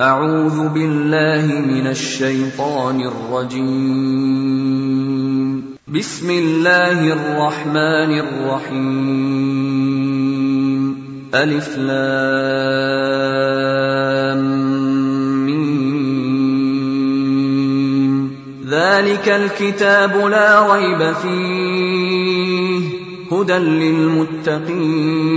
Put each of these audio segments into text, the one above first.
أعوذ بالله من الشيطان الرجيم. بسم الله الرحمن الرحيم. ألف لام ذلك الكتاب لا ريب فيه. هدى للمتقين.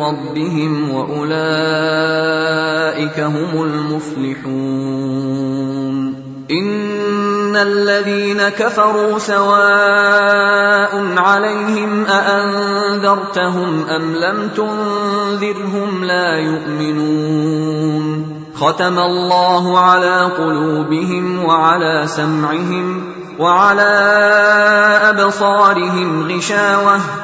ربهم وأولئك هم المفلحون. إن الذين كفروا سواء عليهم أأنذرتهم أم لم تنذرهم لا يؤمنون. ختم الله على قلوبهم وعلى سمعهم وعلى أبصارهم غشاوة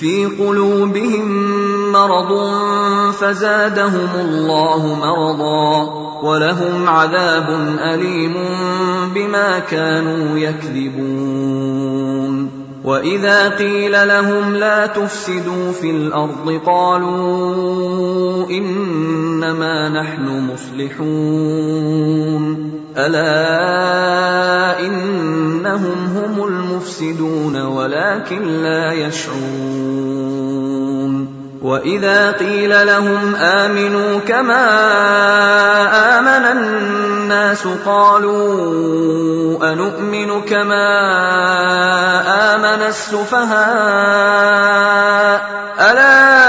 في قلوبهم مرض فزادهم الله مرضا ولهم عذاب أليم بما كانوا يكذبون. وإذا قيل لهم لا تفسدوا في الأرض قالوا إنما نحن مصلحون. ألا إنهم هم المفسدون ولكن لا يشعرون وإذا قيل لهم آمنوا كما آمن الناس قالوا انومن كما آمن السفهاء ألا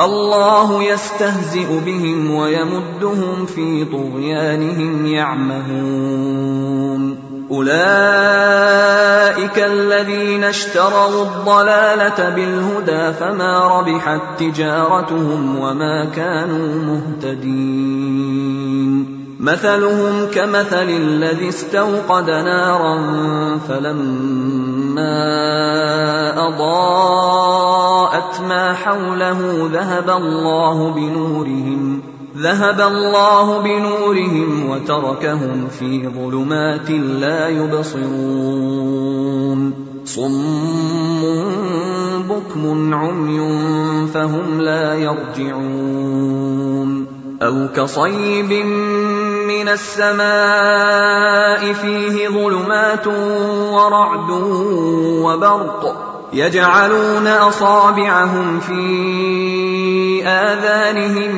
الله يستهزئ بهم ويمدهم في طغيانهم يعمهون. أولئك الذين اشتروا الضلالة بالهدى فما ربحت تجارتهم وما كانوا مهتدين. مثلهم كمثل الذي استوقد نارا فلما اضاءت ما حوله ذهب الله بنورهم ذهب الله بنورهم وتركهم في ظلمات لا يبصرون. صم بكم عمي فهم لا يرجعون. أو كصيب من السماء فيه ظلمات ورعد وبرق يجعلون أصابعهم في آذانهم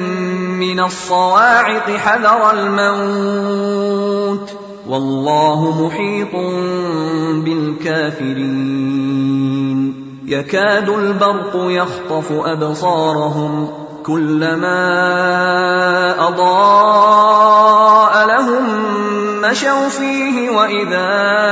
من الصواعق حذر الموت. والله محيط بالكافرين. يكاد البرق يخطف أبصارهم كلما أضاء لهم مشوا فيه وإذا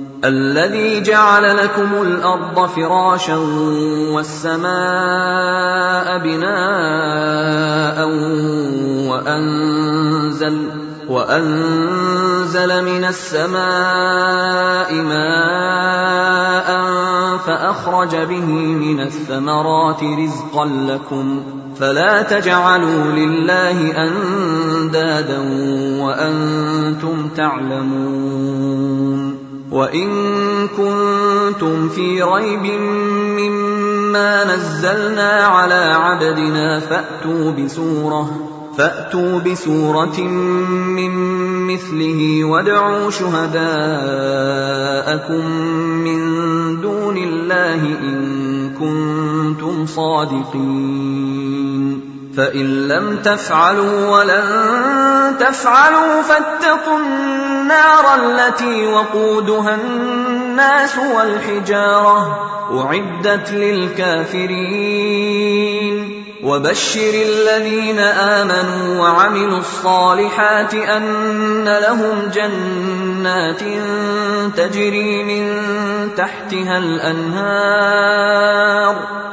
الذي جعل لكم الأرض فراشا والسماء بناء وانزل وأنزل من السماء ماء فأخرج به من الثمرات رزقا لكم فلا تجعلوا لله أندادا وأنتم تعلمون وان كنتم في ريب مما نزلنا على عبدنا فاتوا بسوره فاتوا بسوره من مثله وادعوا شهداءكم من دون الله ان كنتم صادقين فإن لم تفعلوا ولن تفعلوا فاتقوا النار التي وقودها الناس والحجارة أعدت للكافرين. وبشر الذين آمنوا وعملوا الصالحات أن لهم جنات تجري من تحتها الأنهار.